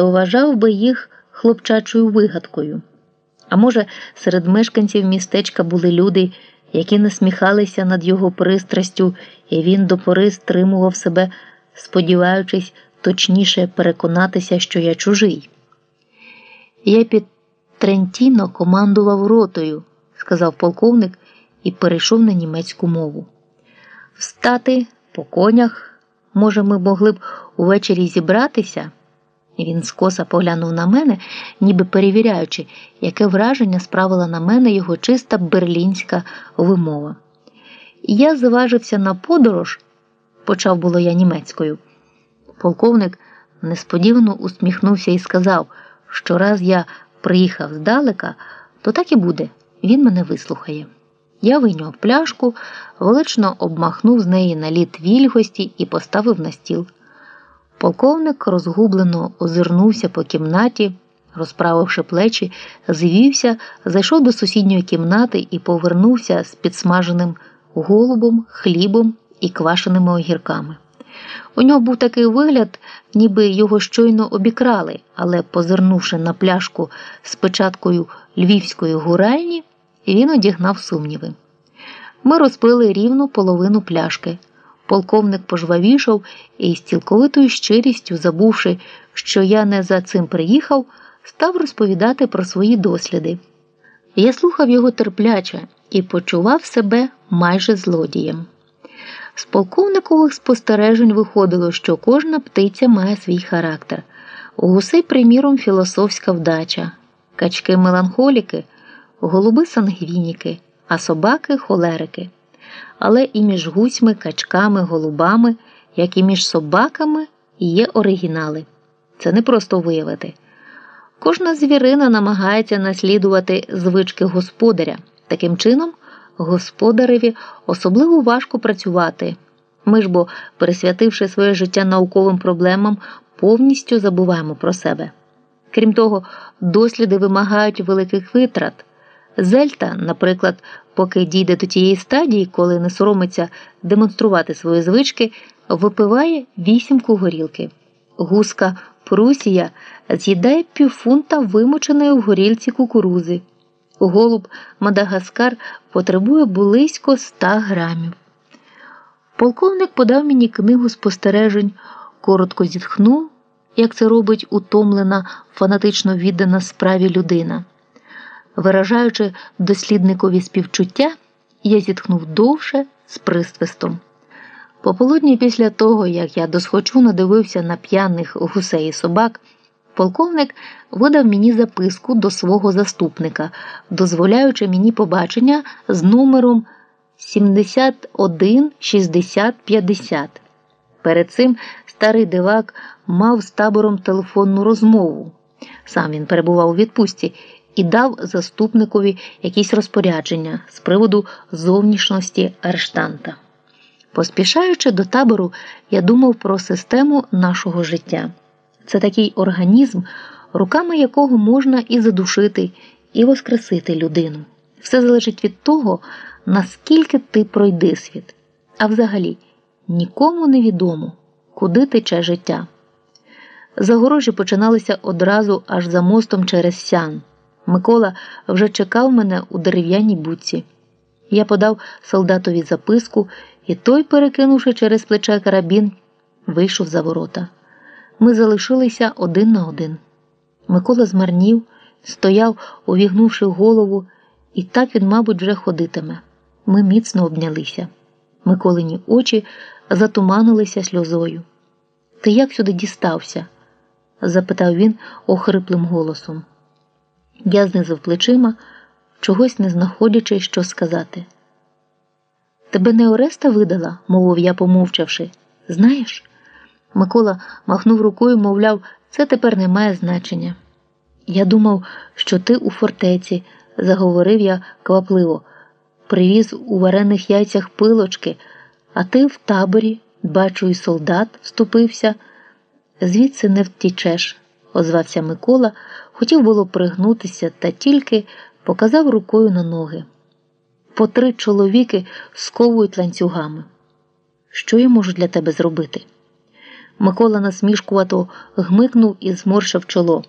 то вважав би їх хлопчачою вигадкою. А може, серед мешканців містечка були люди, які насміхалися над його пристрастю, і він допори стримував себе, сподіваючись точніше переконатися, що я чужий. Я під Трентіно командував ротою, сказав полковник і перейшов на німецьку мову. Встати по конях, може, ми могли б увечері зібратися? Він скоса поглянув на мене, ніби перевіряючи, яке враження справила на мене його чиста берлінська вимова. Я зважився на подорож, почав було я німецькою. Полковник несподівано усміхнувся і сказав, що раз я приїхав здалека, то так і буде, він мене вислухає. Я вийняв пляшку, велично обмахнув з неї наліт вільгості і поставив на стіл. Полковник розгублено озирнувся по кімнаті, розправивши плечі, звівся, зайшов до сусідньої кімнати і повернувся з підсмаженим голубом, хлібом і квашеними огірками. У нього був такий вигляд, ніби його щойно обікрали, але, позирнувши на пляшку з печаткою львівської гуральні, він одігнав сумніви. Ми розпили рівну половину пляшки. Полковник пожвавішав і з цілковитою щирістю, забувши, що я не за цим приїхав, став розповідати про свої досліди. Я слухав його терпляче і почував себе майже злодієм. З полковникових спостережень виходило, що кожна птиця має свій характер. У гусей, приміром, філософська вдача, качки меланхоліки, голуби сангвініки, а собаки холерики. Але і між гусьми, качками, голубами, як і між собаками, є оригінали. Це не просто виявити. Кожна звірина намагається наслідувати звички господаря. Таким чином, господареві особливо важко працювати. Ми ж бо, пересвятивши своє життя науковим проблемам, повністю забуваємо про себе. Крім того, досліди вимагають великих витрат. Зельта, наприклад, поки дійде до тієї стадії, коли не соромиться демонструвати свої звички, випиває вісімку горілки. Гуска Прусія з'їдає півфунта вимоченої в горілці кукурузи. Голуб Мадагаскар потребує близько ста грамів. Полковник подав мені книгу спостережень, коротко зітхнув, як це робить утомлена, фанатично віддана справі людина. Виражаючи дослідникові співчуття, я зітхнув довше з присвистом. Пополудні після того, як я досхочу надивився на п'яних гусей і собак, полковник видав мені записку до свого заступника, дозволяючи мені побачення з номером 71 60 50. Перед цим старий дивак мав з табором телефонну розмову. Сам він перебував у відпустці і дав заступникові якісь розпорядження з приводу зовнішності арештанта. Поспішаючи до табору, я думав про систему нашого життя. Це такий організм, руками якого можна і задушити, і воскресити людину. Все залежить від того, наскільки ти пройди світ. А взагалі, нікому не відомо, куди тече життя. Загорожі починалися одразу аж за мостом через сян. Микола вже чекав мене у дерев'яній буці. Я подав солдатові записку, і той, перекинувши через плече карабін, вийшов за ворота. Ми залишилися один на один. Микола змарнів, стояв, увігнувши голову, і так він, мабуть, вже ходитиме. Ми міцно обнялися. Миколині очі затуманилися сльозою. Ти як сюди дістався? запитав він охриплим голосом. Я знизив плечима, чогось не знаходячи, що сказати. Тебе не Ореста видала, мовив я, помовчавши. Знаєш? Микола махнув рукою, мовляв, це тепер не має значення. Я думав, що ти у фортеці, заговорив я квапливо, привіз у варених яйцях пилочки, а ти в таборі, бачу, і солдат вступився. Звідси не втічеш, озвався Микола, хотів було пригнутися, та тільки показав рукою на ноги. По три чоловіки сковують ланцюгами. Що я можу для тебе зробити? Микола насмішкувато гмикнув і зморшив чоло.